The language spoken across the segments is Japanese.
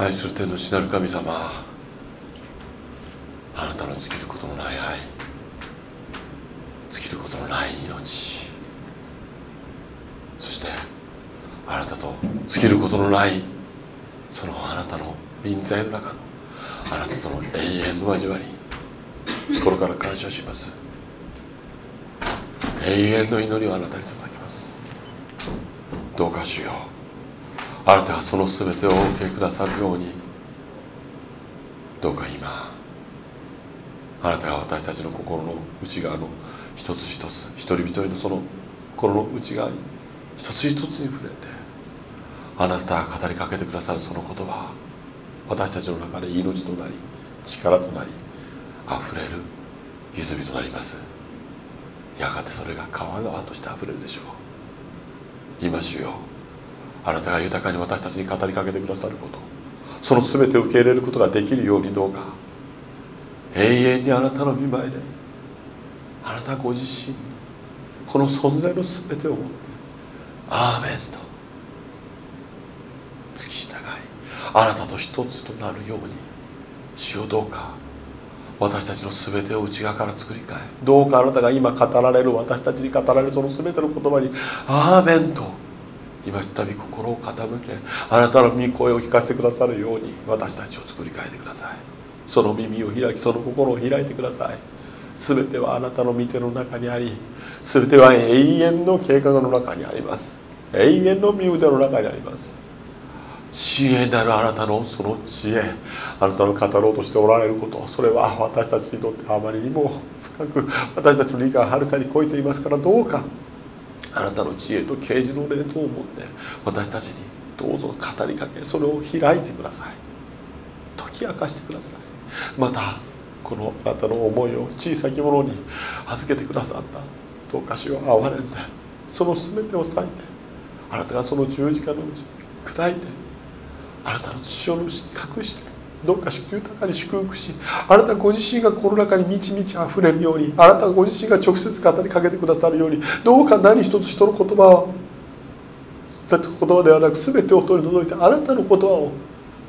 愛する天の父なる神様あなたの尽きることのない愛尽きることのない命そしてあなたと尽きることのないそのあなたの臨在の中のあなたとの永遠の交わり心から感謝します。永遠の祈りをあなたに捧げます。どうかしよ。うあなたがその全てをお受けくださるように。どうか今あなたが私たちの心の内側の一つ一つ一人一人のその心の内側に一つ一つに触れてあなたが語りかけてくださるその言葉私たちの中で命となり力となり溢れる泉となります。やがてそれが川川として溢れるでしょう。今主よあなたが豊かに私たちに語りかけてくださること。その全てを受け入れることができるようにどうか。永遠にあなたの御前であなたご自身この存在の全てをアーメンと付き従いあなたと一つとなるように主よどうか私たちの全てを内側から作り変えどうかあなたが今語られる私たちに語られるその全ての言葉にアーメンと今たび心を傾けあなたの御声を聞かせてくださるように私たちを作り変えてくださいその耳を開きその心を開いてください全てはあなたの御手の中にあり全ては永遠の計画の中にあります永遠の身腕の中にあります知恵なるあなたのその知恵あなたの語ろうとしておられることそれは私たちにとってあまりにも深く私たちの理解ははるかに超えていますからどうかあなたの知恵と啓示の霊とを持って私たちにどうぞ語りかけそれを開いてください。解き明かしてください。またこのあなたの思いを小さきものに預けてくださったどうかしを憐れんでその全てを割いてあなたがその十字架のうち砕いてあなたの血を隠してどうか豊かに祝福しあなたご自身がこの中に満ち満ち溢れるようにあなたご自身が直接語りかけてくださるようにどうか何一つ人の言葉を言葉ではなく全てを取り除いてあなたの言葉を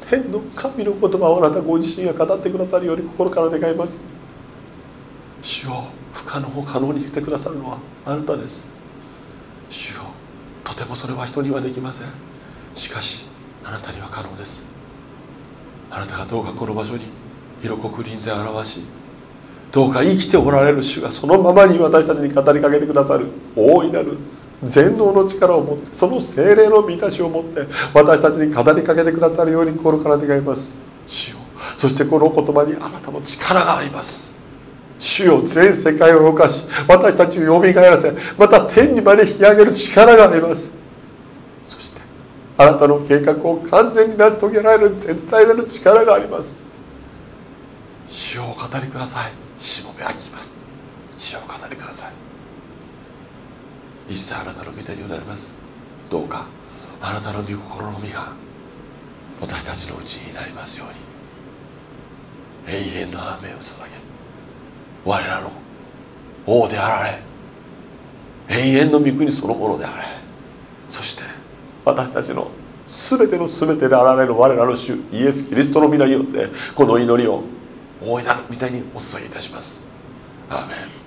天の神の言葉をあなたご自身が語ってくださるように心から願います。主を不可能を可能にしてくださるのはあなたです。主よとてもそれは人にはできません。しかしあなたには可能です。あなたがどうかこの場所に色濃く臨在を表しどうか生きておられる主がそのままに私たちに語りかけてくださる。大いなる全能の力を持ってその精霊の満たしを持って私たちに語りかけてくださるように心から願います。主よそしてこの言葉にあなたの力があります。主よ全世界を動かし私たちをよみがえらせまた天にまで引き上げる力があります。あなたの計画を完全に成し遂げられる絶大なる力があります。主をお語りください。しもべは聞きます。主をお語りください。一切あなたの御手に委ねます。どうかあなたの御心の実が私たちのうちになりますように。永遠の雨を捧げ我らの王であられ。永遠の御国そのものであれ。そして私たちの全ての全てであられる我らの主イエス・キリストの皆によってこの祈りを大いなる御手にお捧げいたします。アーメン。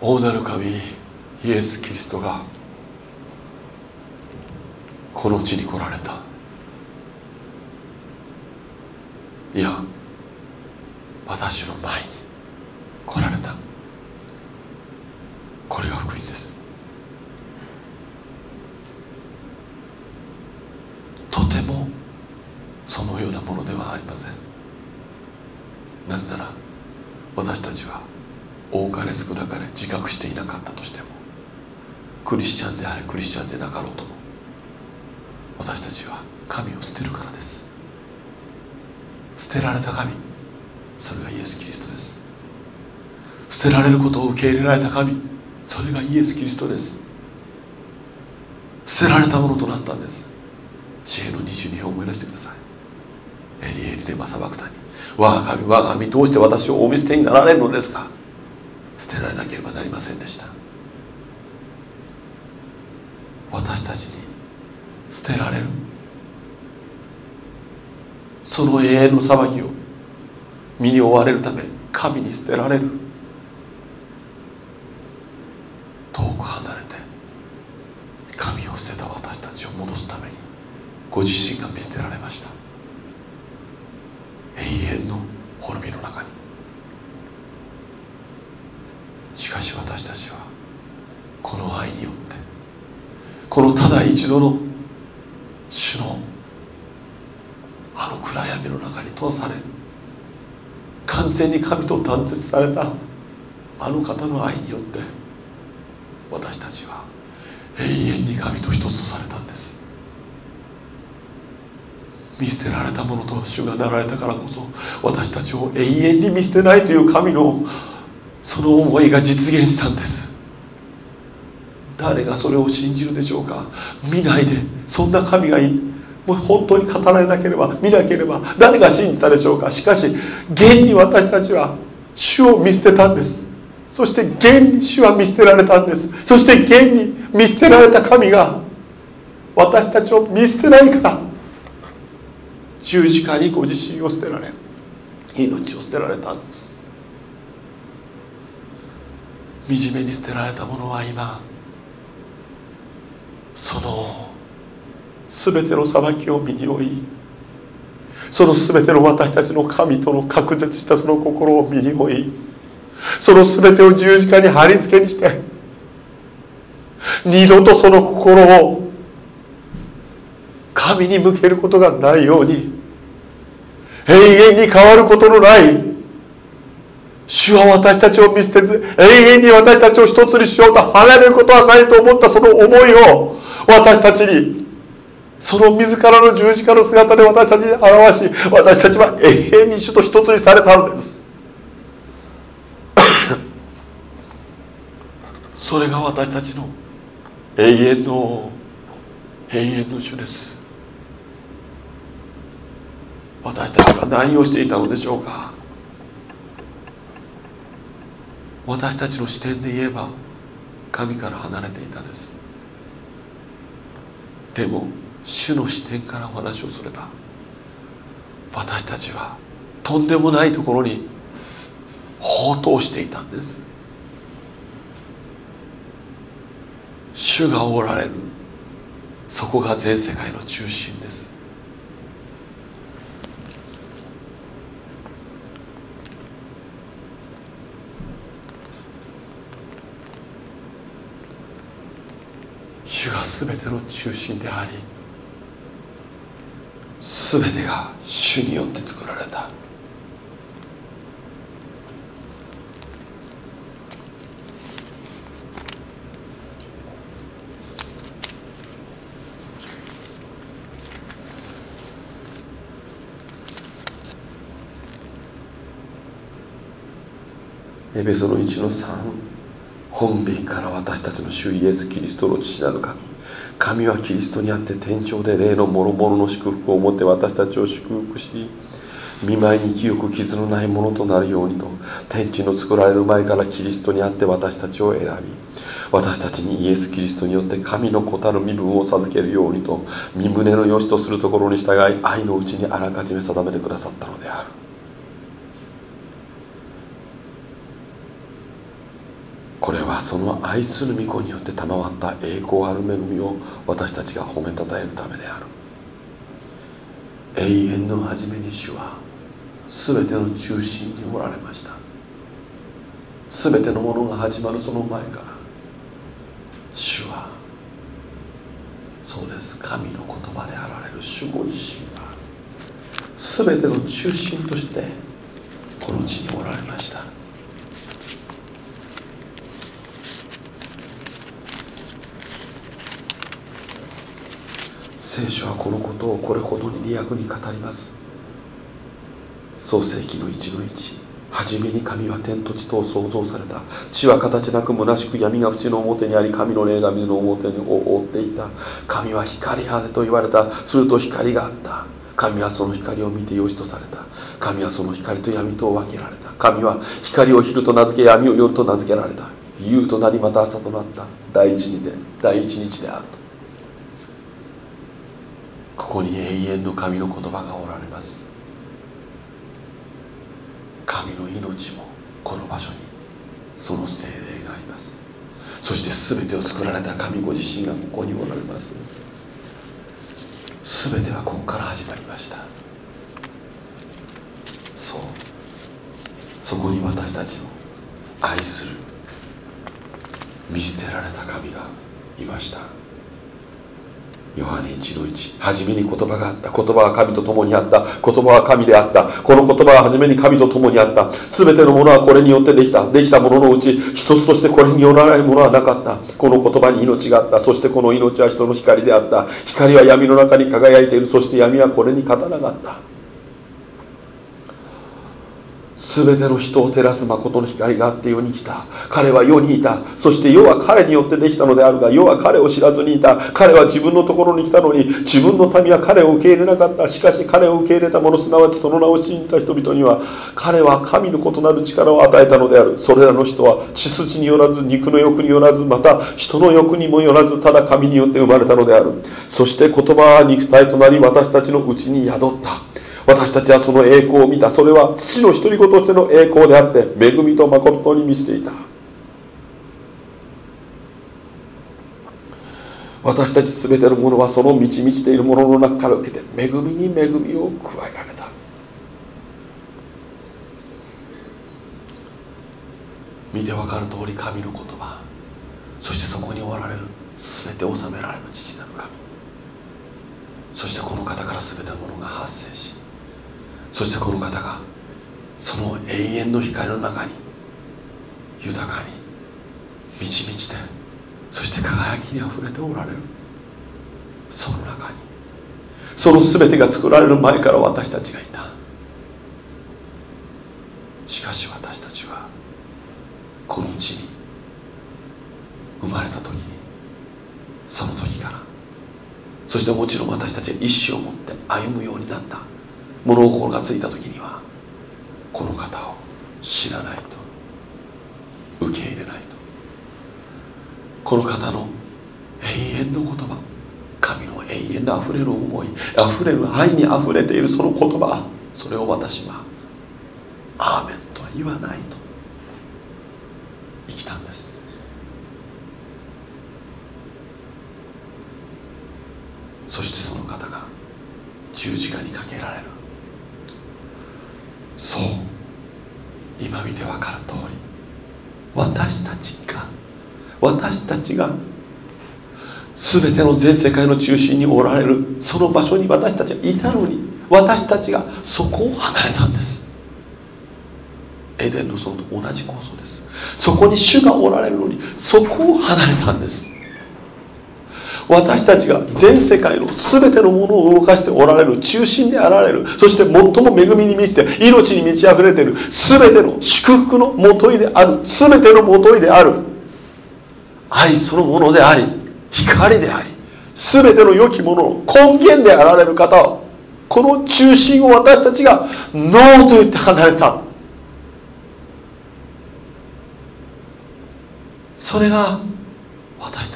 大なる神イエス・キリストがこの地に来られた。いや私の前に来られた。これが福音です。とてもそのようなものではありません。なぜなら私たちは多かれ少なかれ自覚していなかったとしてもクリスチャンであれクリスチャンでなかろうともちは神を捨てるからです。捨てられた神それがイエス・キリストです。捨てられることを受け入れられた神それがイエス・キリストです。捨てられたものとなったんです。知恵の22を思い出してください。エリエリでマサバクタに。我が神我が神どうして私をお見捨てになられるのですか。捨てられなければなりませんでした。私たちに捨てられるその永遠の裁きを身に追われるため神に捨てられる。遠く離れて神を捨てた私たちを戻すためにご自身が見捨てられました。永遠の滅びの中に。しかし私たちはこの愛によってこのただ一度の主のあの暗闇の中に通され完全に神と断絶された。あの方の愛によって私たちは永遠に神と一つとされたんです。見捨てられたものと主がなられたからこそ私たちを永遠に見捨てないという神のその思いが実現したんです。誰がそれを信じるでしょうか。見ないでそんな神がいいもう本当に語られなければ見なければ誰が信じたでしょうか。しかし現に私たちは主を見捨てたんです。そして現に主は見捨てられたんです。そして現に見捨てられた神が私たちを見捨てないから十字架にご自身を捨てられ命を捨てられたんです。惨めに捨てられたものは今その全ての裁きを身に負いその全ての私たちの神との隔絶したその心を身に負いその全てを十字架に貼り付けにして二度とその心を神に向けることがないように永遠に変わることのない主は私たちを見捨てず永遠に私たちを一つにしようと離れることはないと思ったその思いを私たちにその自らの十字架の姿で私たちに表し私たちは永遠に主と一つにされたんです。それが私たちの永遠の永遠の主です。私たちは何をしていたのでしょうか。私たちの視点で言えば神から離れていたんです。でも主の視点からお話をすれば私たちはとんでもないところに放蕩していたんです。主がおられる。そこが全世界の中心です。主が全ての中心であり全てが主によって作られた。エベソの1の3本べきから私たちの主イエス・キリストの父なのか。神はキリストにあって天井で霊の諸々の祝福を持って私たちを祝福し見舞いに清く傷のないものとなるようにと天地の作られる前からキリストにあって私たちを選び私たちにイエス・キリストによって神の子たる身分を授けるようにと身胸の良しとするところに従い愛のうちにあらかじめ定めてくださったのであるこれはその愛する御子によって賜った栄光ある恵みを私たちが褒めたたえるためである。永遠の初めに主は全ての中心におられました。全てのものが始まるその前から主はそうです。神の言葉であられる主ご自身は全ての中心としてこの地におられました。聖書はこのことをこれほどに利益に語ります。創世紀の1の1初めに神は天と地とを創造された。地は形なく虚しく闇が淵の表にあり神の霊が水の表に覆っていた。神は光あれと言われた。すると光があった。神はその光を見て良しとされた。神はその光と闇とを分けられた。神は光を昼と名付け闇を夜と名付けられた。夕となりまた朝となった。第一日で第一日であるとここに永遠の神の言葉がおられます。神の命もこの場所にその精霊があります。そして全てを作られた神ご自身がここにおられます。全てはここから始まりました。そう。そこに私たちの愛する見捨てられた神がいました。ヨハネ1の1初めに言葉があった。言葉は神と共にあった。言葉は神であった。この言葉は初めに神と共にあった。全てのものはこれによってできた。できたもののうち一つとしてこれによらないものはなかった。この言葉に命があった。そしてこの命は人の光であった。光は闇の中に輝いている。そして闇はこれに勝たなかった。全ての人を照らす誠の光があって世に来た。彼は世にいた。そして世は彼によってできたのであるが世は彼を知らずにいた。彼は自分のところに来たのに自分の民は彼を受け入れなかった。しかし彼を受け入れた者すなわちその名を信じた人々には彼は神の異なる力を与えたのである。それらの人は血筋によらず肉の欲によらずまた人の欲にもよらずただ神によって生まれたのである。そして言葉は肉体となり私たちのうちに宿った。私たちはその栄光を見た。それは父の独り子としての栄光であって恵みと誠に満ちていた。私たち全てのものはその満ち満ちているものの中から受けて恵みに恵みを加えられた。見て分かる通り神の言葉。そしてそこにおられる。全て収められる父なる神。そしてこの方から全てのものが発生しそしてこの方がその永遠の光の中に豊かに満ち満ちてそして輝きにあふれておられるその中にその全てが作られる前から私たちがいた。しかし私たちはこの地に生まれた時にその時からそしてもちろん私たちは意志を持って歩むようになった。物心がついた時にはこの方を知らないと受け入れないと。この方の永遠の言葉神の永遠であふれる思いあふれる愛にあふれているその言葉それを私はアーメンとは言わないと生きたんです。そしてその方が十字架にかけられるそう今見て分かる通り私たちが私たちが全ての全世界の中心におられるその場所に私たちはいたのに私たちがそこを離れたんです。エデンの園と同じ構想です。そこに主がおられるのにそこを離れたんです。私たちが全世界の全てのものを動かしておられる中心であられる。そして最も恵みに満ちて命に満ち溢れている全ての祝福のもといである全てのもといである。愛そのものであり光であり全ての良きものの根源であられる方をこの中心を私たちがノーと言って離れた。それが私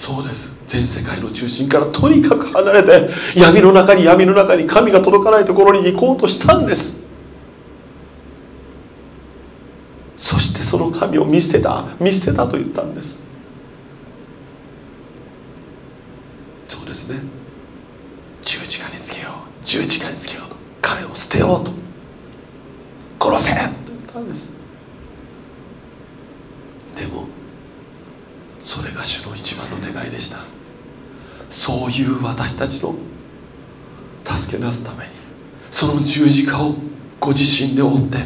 そうです。全世界の中心からとにかく離れて闇の中に闇の中に神が届かないところに行こうとしたんです。そしてその神を見捨てた。見捨てたと言ったんです。そうですね。十字架につけよう。十字架につけようと。彼を捨てようと。殺せと言ったんです。でもそれが主の一番の願いでした。そういう私たちの助け出すためにその十字架をご自身で負って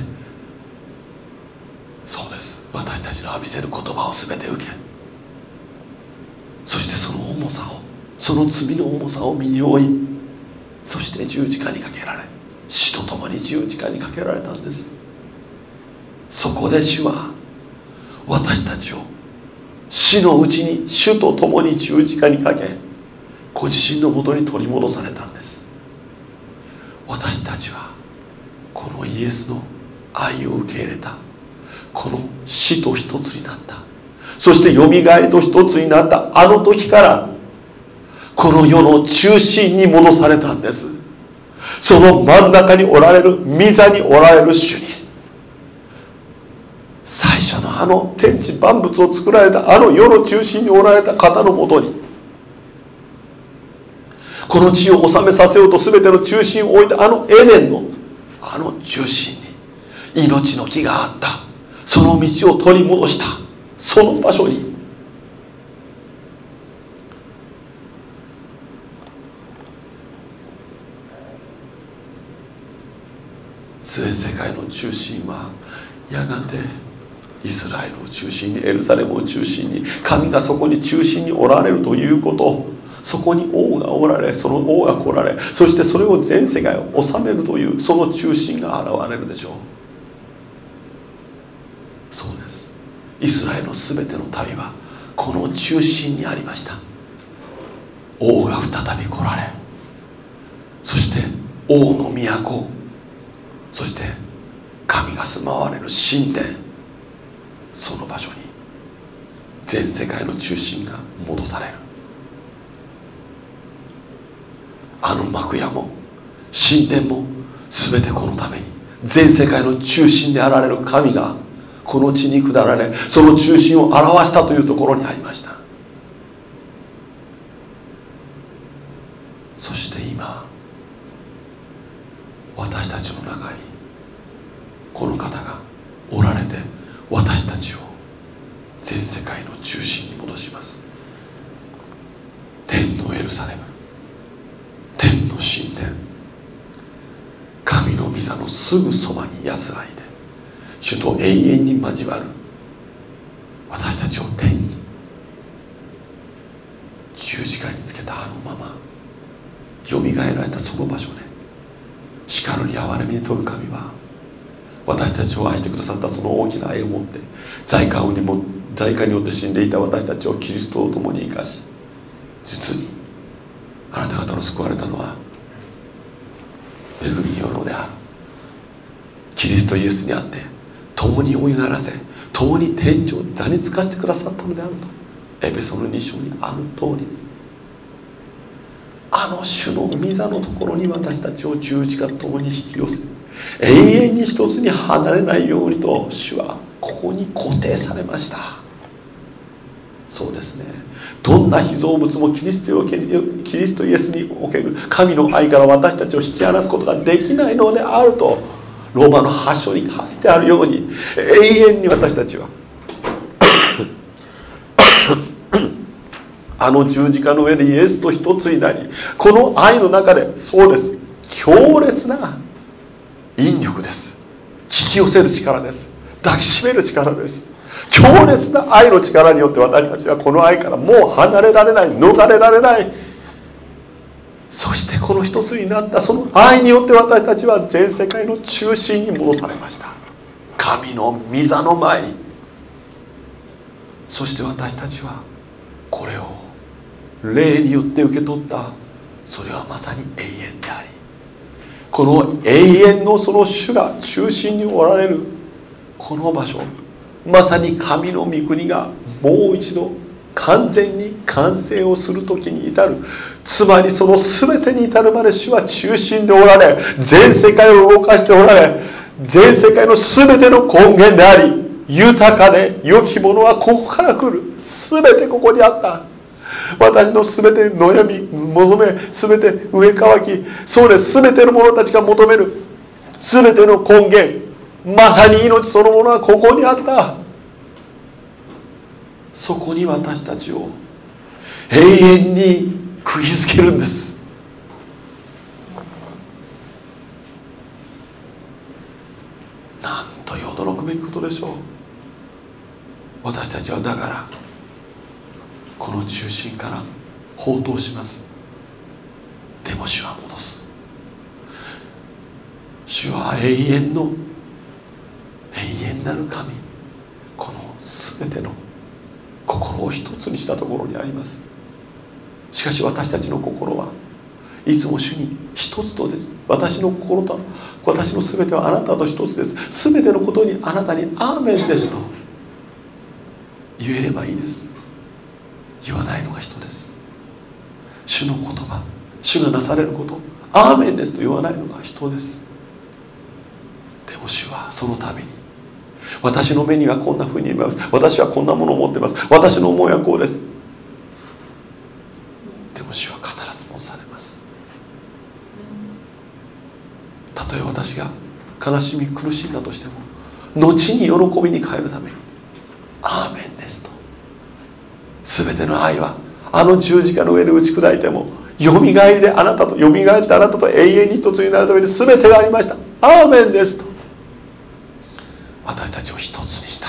そうです。私たちの浴びせる言葉を全て受けそしてその重さをその罪の重さを身に負いそして十字架にかけられ死と共に十字架にかけられたんです。そこで主は私たちを死のうちに主と共に十字架にかけご自身のもとに取り戻されたんです。私たちはこのイエスの愛を受け入れた。この死と一つになった。そしてよみがえりと一つになった。あの時からこの世の中心に戻されたんです。その真ん中におられる御座におられる主に。あの天地万物を作られたあの世の中心におられた方のもとにこの地を治めさせようと全ての中心を置いたあのエデンのあの中心に命の木があった。その道を取り戻した。その場所に全世界の中心はやがてイスラエルを中心にエルサレムを中心に神がそこに中心におられるということそこに王がおられその王が来られそしてそれを全世界を治めるというその中心が現れるでしょう。そうです。イスラエルの全ての旅はこの中心にありました。王が再び来られそして王の都そして神が住まわれる神殿その場所に全世界の中心が戻される。あの幕屋も神殿も全てこのために全世界の中心であられる神がこの地に下られその中心を表したというところにありましたそして今私たちの中にこの方がおられて私たちを全世界の中心に戻します天のエルサレム天の神殿神の御座のすぐそばに安らいで主と永遠に交わる私たちを天に十字架につけたあのままよみがえられたその場所で叱るに憐れみに富る神は私たちを愛してくださったその大きな愛を持って在家にも在家によって死んでいた私たちをキリストと共に生かし実にあなた方の救われたのは恵みによるのである。キリストイエスにあって共に追いならせ共に天井座につかしてくださったのであるとエペソの2章にある通り。あの主の御座のところに私たちを十字架と共に引き寄せ永遠に一つに離れないようにと主はここに固定されました。そうですね。どんな被造物もキリストキリストイエスにおける神の愛から私たちを引き離すことができないのであるとローマの8章に書いてあるように永遠に私たちは。あの十字架の上でイエスと一つになりこの愛の中でそうです。強烈な引力です。引き寄せる力です。抱きしめる力です。強烈な愛の力によって私たちはこの愛からもう離れられない逃れられない。そしてこの一つになったその愛によって私たちは全世界の中心に戻されました。神の御座の前に。そして私たちはこれを霊によって受け取った。それはまさに永遠であり。この永遠のその主が中心におられるこの場所。まさに神の御国がもう一度完全に完成をする時に至る。つまりその全てに至るまで主は中心でおられ全世界を動かしておられ全世界の全ての根源であり豊かで良きものはここから来る。全てここにあった。私の全て悩み求め全て上乾きそうです。全ての者たちが求める。全ての根源。まさに命そのものはここにあった。そこに私たちを永遠に釘付けるんです。なんという驚くべきことでしょう。私たちはだからこの中心から放蕩します。でも主は戻す。主は永遠の永遠なる神。この全ての心を一つにしたところにあります。しかし私たちの心はいつも主に一つとです。私の心と私の全てはあなたと一つです。全てのことにあなたにアーメンですと言えればいいです。言わないのが人です。主の言葉主がなされることアーメンですと言わないのが人です。でも主はそのために私の目にはこんなふうに見えます。私はこんなものを持ってます。私の思いはこうです。でも主は必ず申されます。たとえ私が悲しみ苦しんだとしても後に喜びに変えるためにアーメンですと。全ての愛はあの十字架の上で打ち砕いてもよみがえりであなたとよみがえってあなたと永遠に一つになるために全てがありました。アーメンですと私たちを一つにした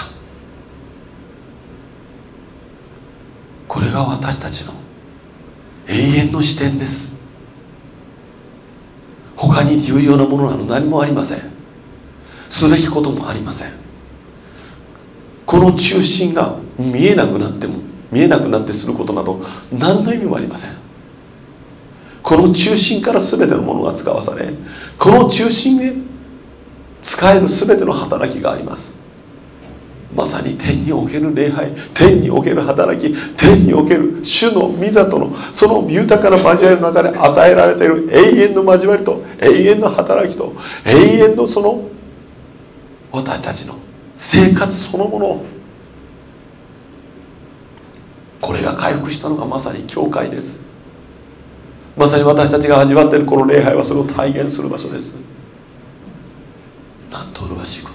これが私たちの永遠の視点です。他に有用なものなど何もありません。すべきこともありません。この中心が見えなくなっても見えなくなってすることなど何の意味もありません。この中心から全てのものが使わされこの中心へ使える全ての働きがあります。まさに天における礼拝天における働き天における主の御里のその豊かな交わりの中で与えられている永遠の交わりと永遠の働きと永遠のその私たちの生活そのものこれが回復したのがまさに教会です。まさに私たちが味わっているこの礼拝はそれを体現する場所です。なんと麗しいこと。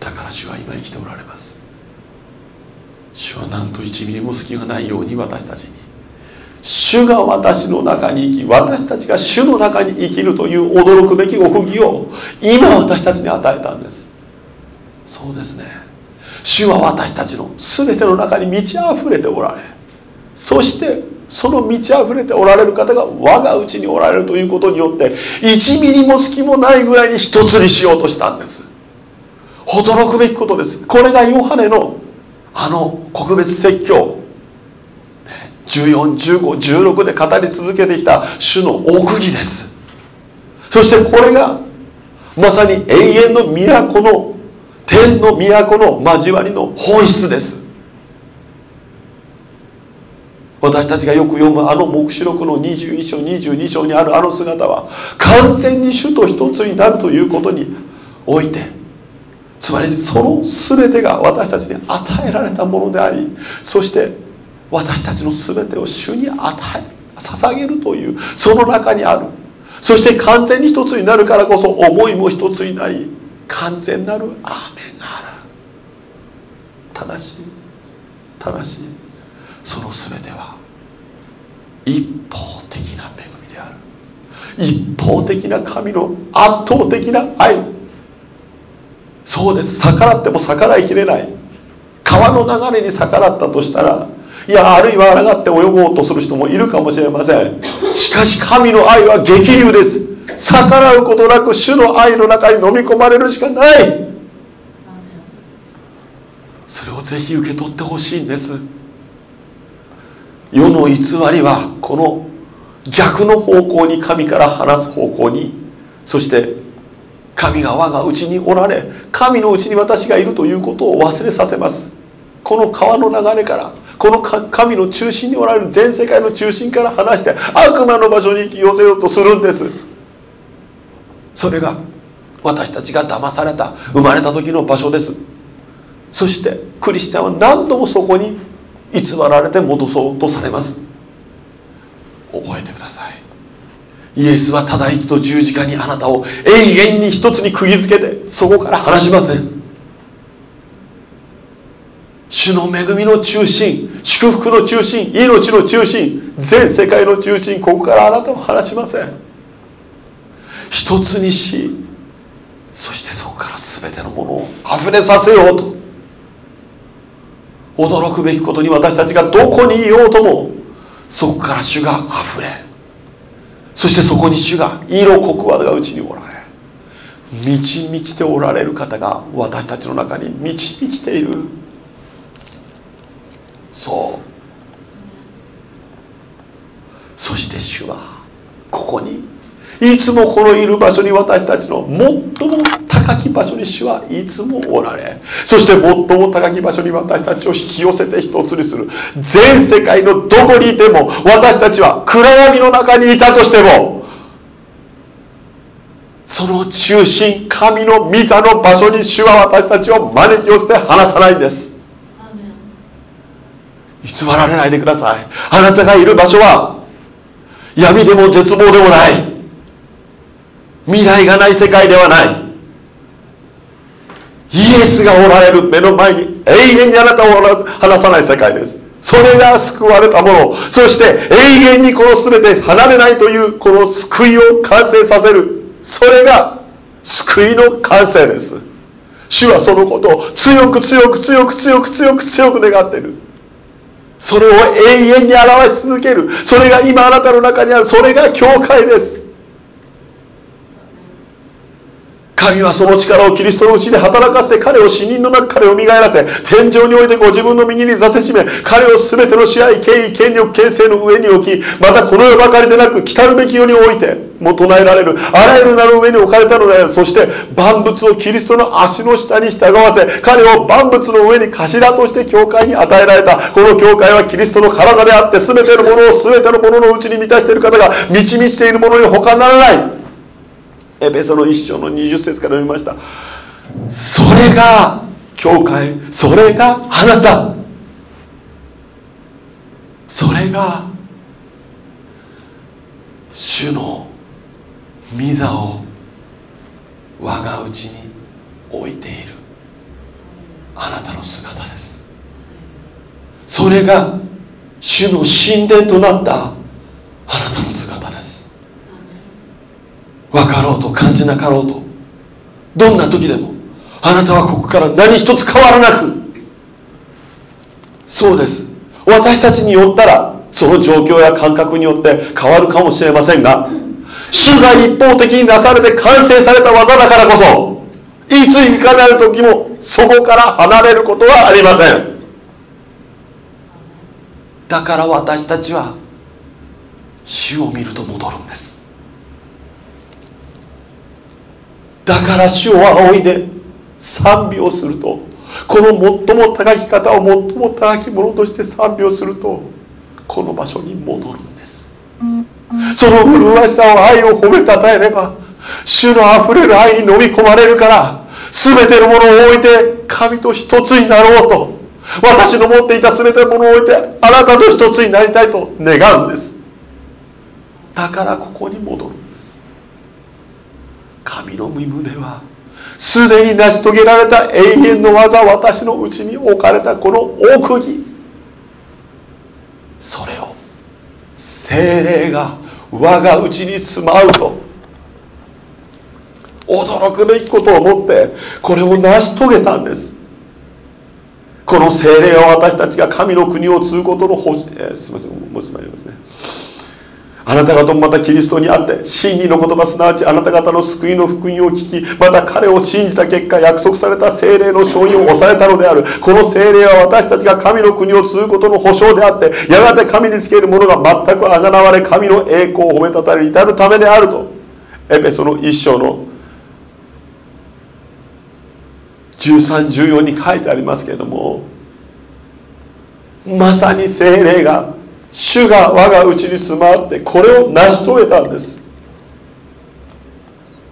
だから主は今生きておられます。主はなんと1ミリも隙がないように私たちに。主が私の中に生き私たちが主の中に生きるという驚くべき奥義を今私たちに与えたんです。そうですね。主は私たちの全ての中に満ち溢れておられそしてその満ち溢れておられる方が我がうちにおられるということによって1ミリも隙もないぐらいに一つにしようとしたんです。驚くべきことです。これがヨハネのあの国別説教。141516で語り続けてきた主の奥義です。そしてこれがまさに永遠の都の天の都の交わりの本質です。私たちがよく読むあの黙示録の21章22章にあるあの姿は完全に主と一つになるということにおいてつまりその全てが私たちに与えられたものでありそして私たちの全てを主に与え捧げるというその中にある。そして完全に一つになるからこそ思いも一つになり完全なるアメがある正しい正しその全ては一方的な恵みである。一方的な神の圧倒的な愛。そうです。逆らっても逆らいきれない。川の流れに逆らったとしたらいやあるいは抗って泳ごうとする人もいるかもしれません。しかし神の愛は激流です。逆らうことなく主の愛の中に飲み込まれるしかない。それをぜひ受け取ってほしいんです。世の偽りはこの逆の方向に神から離す方向にそして神が我がうちにおられ神のうちに私がいるということを忘れさせます。この川の流れからこの神の中心におられる全世界の中心から離して悪魔の場所に引き寄せようとするんです。それが私たちが騙された生まれた時の場所です。そしてクリスチャンは何度もそこに偽られて戻そうとされます。覚えてください。イエスはただ一度十字架にあなたを永遠に一つに釘付けてそこから離しません。主の恵みの中心祝福の中心命の中心全世界の中心ここからあなたを離しません。一つにしそしてそこから全てのものを溢れさせようと。驚くべきことに私たちがどこにいようともそこから主が溢れそしてそこに主が色黒輪がうちにおられ満ち満ちておられる方が私たちの中に満ち満ちている。そう。そして主はここにいつもこのいる場所に私たちの最も高き場所に主はいつもおられそして最も高き場所に私たちを引き寄せて一つにする全世界のどこにいても私たちは暗闇の中にいたとしてもその中心神の御座の場所に主は私たちを招き寄せて離さないんです。偽られないでください。あなたがいる場所は闇でも絶望でもない。未来がない世界ではない。イエスがおられる目の前に永遠にあなたを離さない世界です。それが救われたもの。そして永遠にこの全て離れないというこの救いを完成させる。それが救いの完成です。主はそのことを強く強く強く強く強く強く願っている。それを永遠に表し続ける。それが今あなたの中にある。それが教会です。神はその力をキリストのうちで働かせ彼を死人の中彼を蘇らせ天井においてご自分の右に座せしめ彼を全ての支配権威権力権勢の上に置きまたこの世ばかりでなく来るべき世においても唱えられるあらゆる名の上に置かれたのである。そして万物をキリストの足の下に従わせ彼を万物の上に頭として教会に与えられた。この教会はキリストの体であって全てのものを全てのもののうちに満たしている方が満ち満ちているものに他ならない。エペソの一章の20節から読みました。それが教会それがあなた。それが主の御座を我がうちに置いている。あなたの姿です。それが主の神殿となった。あなたの姿です。分かろうと感じなかろうと。どんな時でもあなたはここから何一つ変わらなく。そうです。私たちによったらその状況や感覚によって変わるかもしれませんが主が一方的になされて完成された技だからこそいついかなる時もそこから離れることはありません。だから私たちは主を見ると戻るんです。だから主を仰いで賛美をするとこの最も高き方を最も高きものとして賛美をするとこの場所に戻るんです。その麗しさを愛を褒めたたえれば主のあふれる愛に飲み込まれるから全てのものを置いて神と一つになろうと私の持っていた全てのものを置いてあなたと一つになりたいと願うんです。だからここに戻る神の身胸はすでに成し遂げられた永遠の技私のうちに置かれたこの奥義。それを精霊が我がうちに住まうと驚くべきことをもってこれを成し遂げたんです。この精霊は私たちが神の国を継ぐことの、え、すみませんもう一枚ますね。あなた方もまたキリストにあって真理の言葉すなわちあなた方の救いの福音を聞きまた彼を信じた結果約束された精霊の承認を抑えたのである。この精霊は私たちが神の国を継ぐことの保証であってやがて神につける者が全くあがなわれ神の栄光を褒めたたえる至るためであると。エペソの一章の1314に書いてありますけれどもまさに精霊が主が我がうちに住まってこれを成し遂げたんです。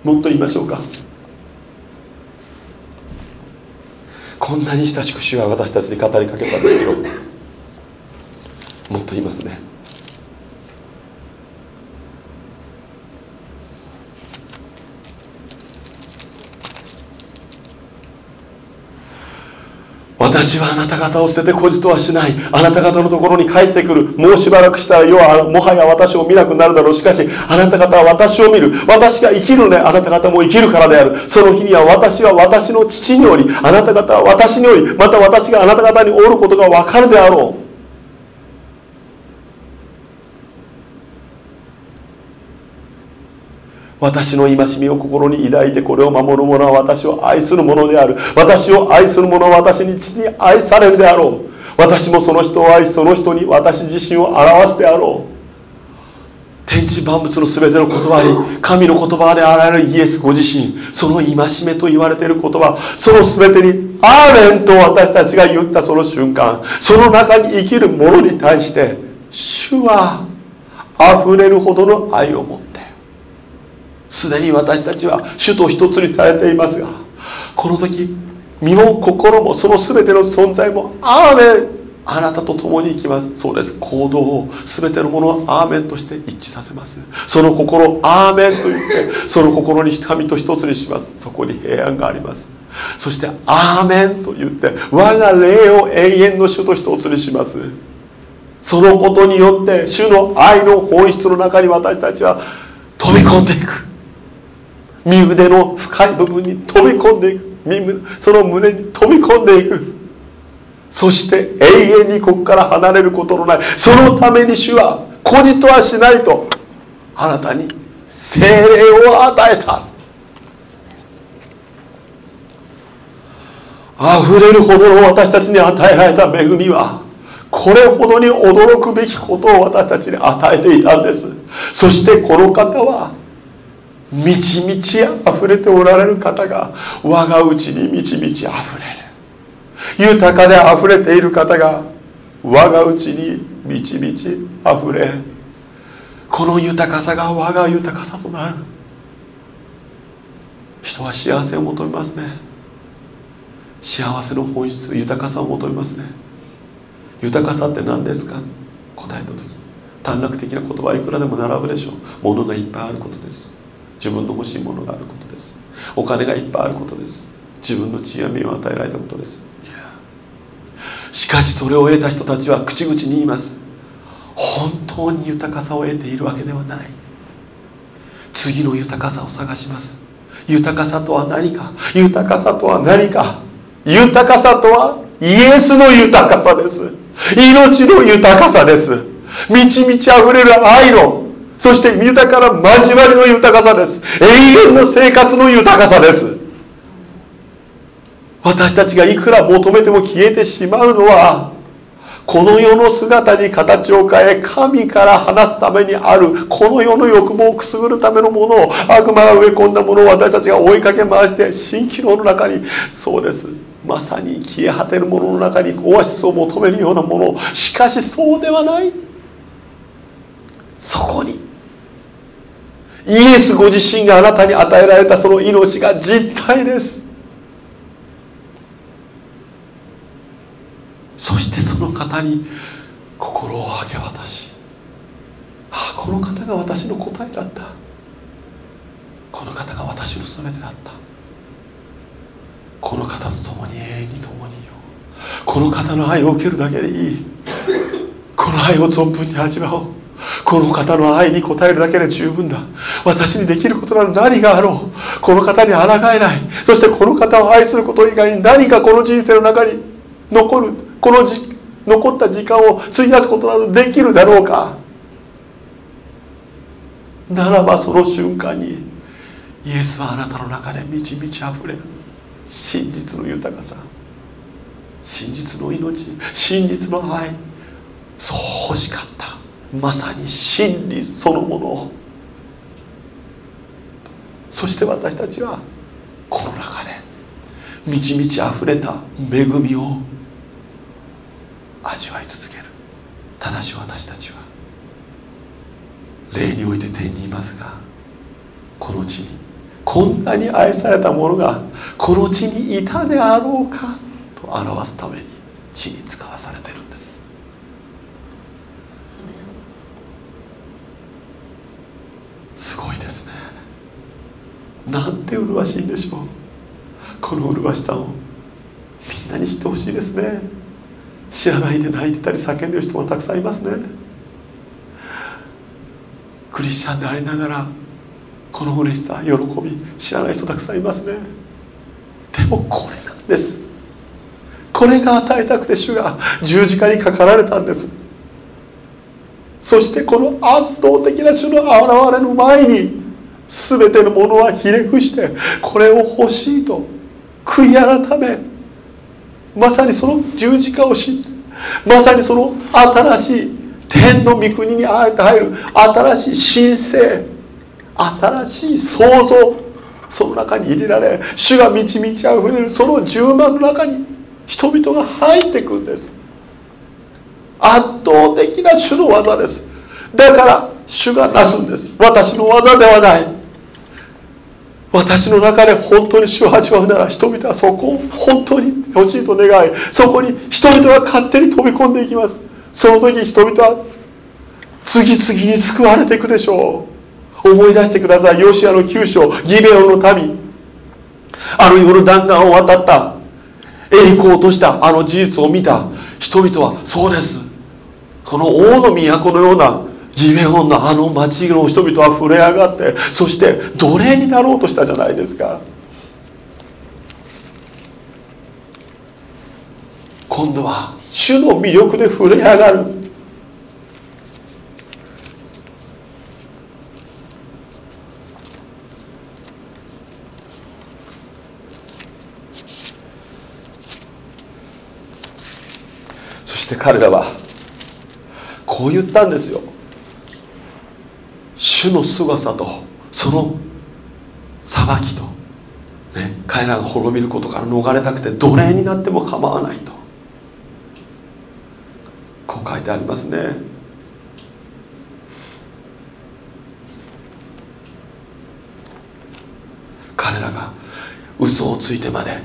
もっと言いましょうか。こんなに親しく主は私たちに語りかけたんですよ。もっと言いますね。私はあなた方を捨てて孤児とはしない。あなた方のところに帰ってくる。もうしばらくしたら世はもはや私を見なくなるだろう。しかしあなた方は私を見る。私が生きるねあなた方も生きるからである。その日には私は私の父におりあなた方は私におりまた私があなた方におることが分かるであろう。私の戒めを心に抱いてこれを守る者は私を愛する者である。私を愛する者は私に父に愛されるであろう。私もその人を愛しその人に私自身を表すであろう。天地万物の全ての言葉に神の言葉であられるイエスご自身その戒めと言われている言葉その全てに「アーメン」と私たちが言ったその瞬間その中に生きる者に対して主は溢れるほどの愛を持ってすでに私たちは主と一つにされていますがこの時身も心もその全ての存在も「アーメン」あなたと共に生きます。そうです。行動を全てのものをアーメンとして一致させます。その心アーメンと言ってその心に神と一つにします。そこに平安があります。そしてアーメンと言って我が霊を永遠の主と一つにします。そのことによって主の愛の本質の中に私たちは飛び込んでいく。身腕の深い部分に飛び込んでいく。その胸に飛び込んでいく。そして永遠にここから離れることのない。そのために主は孤児とはしないとあなたに精霊を与えた。溢れるほどの私たちに与えられた恵みはこれほどに驚くべきことを私たちに与えていたんです。そしてこの方は満ち満ち溢れておられる方が我がうちに満ち満ち溢れる。豊かで溢れている方が我がうちに満ち満ち溢れこの豊かさが我が豊かさとなる。人は幸せを求めますね。幸せの本質豊かさを求めますね。豊かさって何ですか？答えた時。短絡的な言葉はいくらでも並ぶでしょう。物がいっぱいあることです。自分の欲しいものがあることです。お金がいっぱいあることです。自分の知恵を与えられたことです。しかしそれを得た人たちは口々に言います。本当に豊かさを得ているわけではない。次の豊かさを探します。豊かさとは何か。豊かさとは何か。豊かさとはイエスの豊かさです。命の豊かさです。満ち満ち溢れる愛のそして豊かな交わりの豊かさです。永遠の生活の豊かさです。私たちがいくら求めても消えてしまうのはこの世の姿に形を変え神から離すためにあるこの世の欲望をくすぐるためのものを悪魔が植え込んだものを私たちが追いかけ回して蜃気楼の中にそうです。まさに消え果てるものの中にオアシスを求めるようなもの。しかしそうではない。そこにイエスご自身があなたに与えられたその命が実体です。そしてその方に心を明け渡しああこの方が私の答えだった。この方が私の全てだった。この方と共に永遠に共にいよ。うこの方の愛を受けるだけでいい。この愛を存分に味わおう。この方の愛に応えるだけで十分だ。私にできることなら何があろう。この方に抗えない。そしてこの方を愛すること以外に何かこの人生の中に残る。このじ残った時間を費やすことなどできるだろうか。ならばその瞬間にイエスはあなたの中で満ち満ち溢れる。真実の豊かさ。真実の命。真実の愛。そう欲しかった。まさに真理そのもの。そして私たちはこの中で満ち満ち溢れた恵みを味わい続ける。ただし私たちは霊において天にいますがこの地にこんなに愛された者がこの地にいたであろうかと表すために地に使わされてるんですすごいですね。なんて麗しいんでしょう。この麗しさを。みんなに知ってほしいですね。知らないで泣いてたり叫んでる人もたくさんいますね。クリスチャンでありながらこの嬉しさ喜び知らない人たくさんいますね。でもこれなんです。これが与えたくて主が十字架にかかられたんです。そしてこの圧倒的な主の現れの前に全てのものはひれ伏してこれを欲しいと悔い改めまさにその十字架を知ってまさにその新しい天の御国にあえて入る新しい神聖新しい創造その中に入れられ主が満ち満ちあふれるその十万の中に人々が入っていくんです。圧倒的な主の技です。だから主がなすんです。私の技ではない。私の中で本当に主を味わうなら人々はそこを本当に欲しいと願いそこに人々が勝手に飛び込んでいきます。その時人々は次々に救われていくでしょう。思い出してください。ヨシアの九章ギベオの旅あの夜弾丸を渡った。栄光としたあの事実を見た人々はそうです。この王の都のようなギベオンのあの町の人々は震え上がってそして奴隷になろうとしたじゃないですか。今度は主の魅力で震え上がる。そして彼らはこう言ったんですよ。主の姿とその裁きと、ね、彼らが滅びることから逃れたくて奴隷になっても構わないと。こう書いてありますね。彼らが嘘をついてまで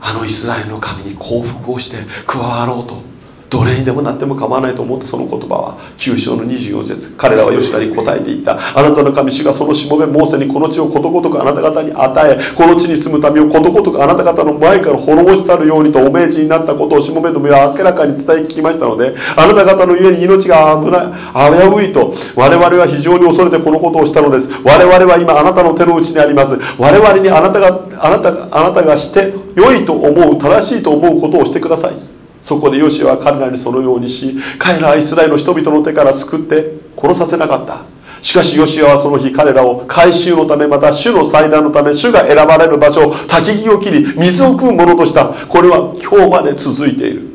あのイスラエルの神に降伏をして加わろうと奴隷にでもなっても構わないと思ってその言葉は9章の24節彼らは吉川に答えていった。あなたの神主がそのしもべモーセにこの地をことごとくあなた方に与えこの地に住む民をことごとくあなた方の前から滅ぼし去るようにとお命じになったことをしもべどもは明らかに伝え聞きましたのであなた方のゆえに命が危ない危ういと我々は非常に恐れてこのことをしたのです。我々は今あなたの手の内にあります。我々にあなたがあなたあなたがして良いと思う正しいと思うことをしてください。そこでヨシは彼らにそのようにし彼らはイスラエルの人々の手から救って殺させなかった。しかしヨシアはその日彼らを回収のためまた主の祭壇のため主が選ばれる場所焚き木を切り水を食うものとした。これは今日まで続いている。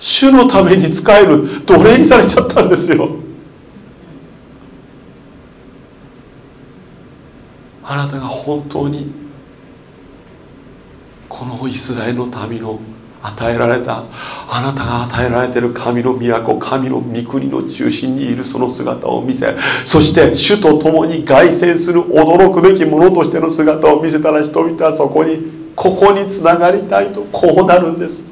主のために使える。奴隷にされちゃったんですよ。あなたが本当にこのイスラエルの民の与えられた。あなたが与えられている神の都神の御国の中心にいるその姿を見せそして主と共に凱旋する驚くべきものとしての姿を見せたら人々はそこにここにつながりたいとこうなるんです。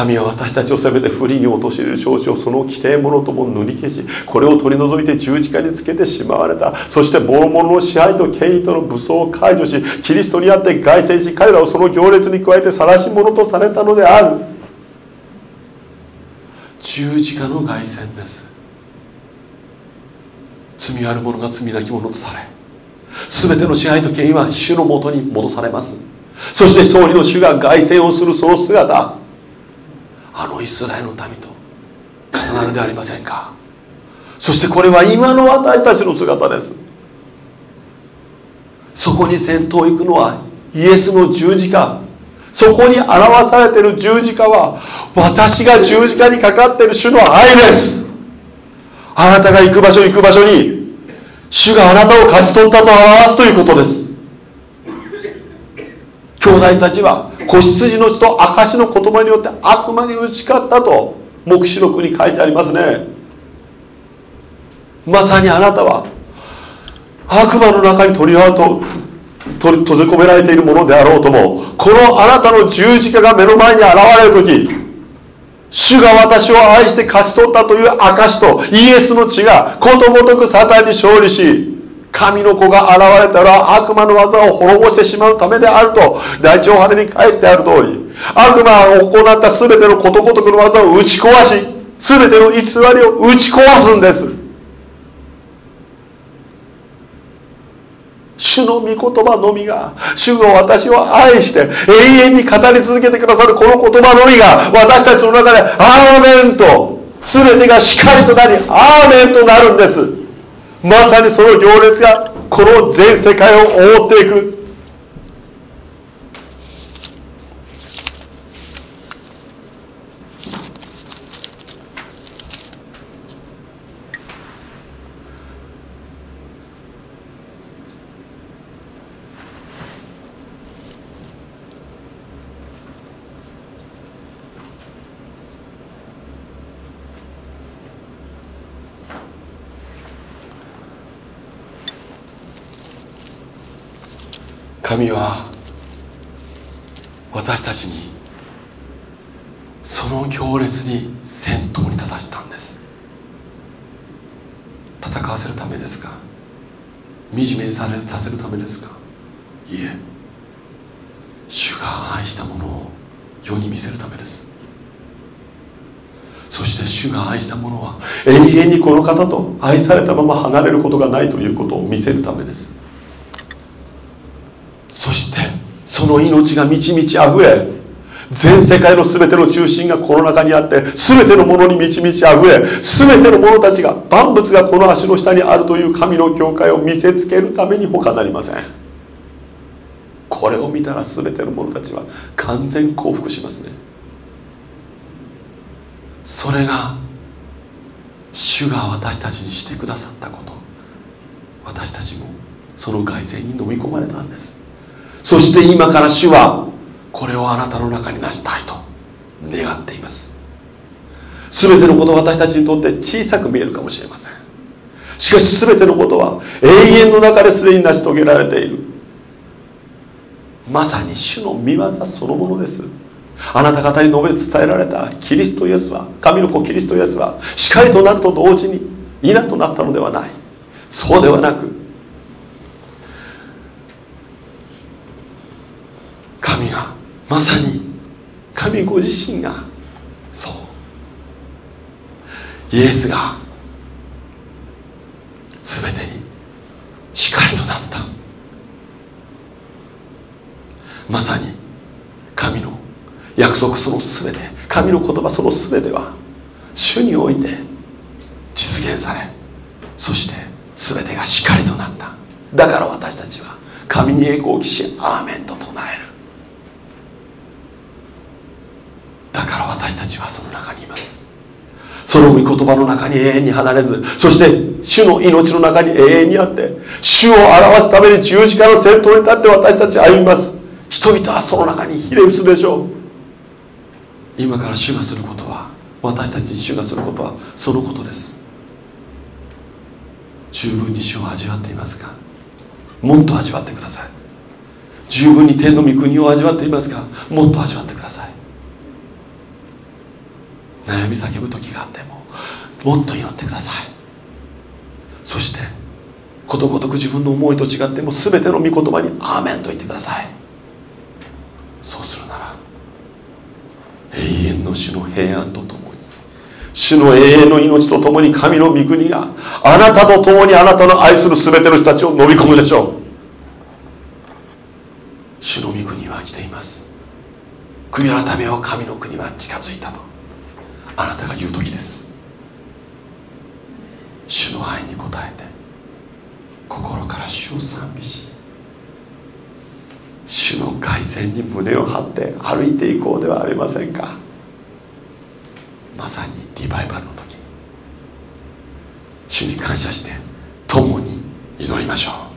神は私たちを責めて不利に陥れる少子をその規定ものとも塗り消しこれを取り除いて十字架につけてしまわれた。そして諸々の支配と権威との武装を解除しキリストにあって凱旋し彼らをその行列に加えて晒し者とされたのである。十字架の凱旋です。罪ある者が罪なき者とされ全ての支配と権威は主のもとに戻されます。そして勝利の主が凱旋をするその姿。あのイスラエルの民と重なるでありませんか。そしてこれは今の私たちの姿です。そこに先頭行くのはイエスの十字架。そこに表されている十字架は私が十字架にかかっている主の愛です。あなたが行く場所行く場所に主があなたを勝ち取ったと表すということです。兄弟たちは子羊の血と証の言葉によって悪魔に打ち勝ったと黙示録に書いてありますね。まさにあなたは悪魔の中に取り合うと閉じ込められているものであろうともこのあなたの十字架が目の前に現れる時主が私を愛して勝ち取ったという証とイエスの血がことごとくサタンに勝利し神の子が現れたら悪魔の技を滅ぼしてしまうためであると大長派に書いてある通り悪魔が行った全てのことごとくの技を打ち壊し全ての偽りを打ち壊すんです。主の御言葉のみが主が私を愛して永遠に語り続けてくださるこの言葉のみが私たちの中でアーメンと全てが光となりアーメンとなるんです。まさにその行列がこの全世界を覆っていく。神は私たちにその行列に先頭に立たしたんです。戦わせるためですか？惨めにされさせるためですか？いえ。主が愛したものを世に見せるためです。そして主が愛したものは永遠にこの方と愛されたまま離れることがないということを見せるためです。そしてその命が満ち満ち溢れ全世界の全ての中心がこの中にあって全てのものに満ち満ち溢れ全ての者たちが万物がこの足の下にあるという神の教会を見せつけるために他なりません。これを見たら全ての者たちは完全降伏しますね。それが主が私たちにしてくださったこと。私たちもその凱旋に飲み込まれたんです。そして今から主はこれをあなたの中に成したいと願っています。全てのことは私たちにとって小さく見えるかもしれません。しかし全てのことは永遠の中ですでに成し遂げられている。まさに主の御業そのものです。あなた方に述べ伝えられたキリストイエスは神の子キリストイエスは光となると同時に稲となったのではない。そうではなく神がまさに。神ご自身が。そう。イエスが全てに光となった。まさに神の約束その全て神の言葉その全ては主において実現されそして全てが光となった。だから私たちは神に栄光を期しアーメンと唱えるだから私たちはその中にいます。その御言葉の中に永遠に離れずそして主の命の中に永遠にあって主を表すために十字架の先頭に立って私たち歩みます。人々はその中にひれ伏すでしょう。今から主がすることは私たちに主がすることはそのことです。十分に主を味わっていますか？もっと味わってください。十分に天の御国を味わっていますか？もっと味わってください。悩み叫ぶ時があってももっと祈ってください。そしてことごとく自分の思いと違っても全ての御言葉に「アーメン」と言ってください。そうするなら永遠の主の平安とともに主の永遠の命とともに神の御国があなたと共にあなたの愛する全ての人たちを飲み込むでしょう。主の御国は来ています。悔い改めを神の国は近づいたと。あなたが言う時です。主の愛に応えて心から主を賛美し主の凱旋に胸を張って歩いていこうではありませんか。まさにリバイバルの時。主に感謝して共に祈りましょう。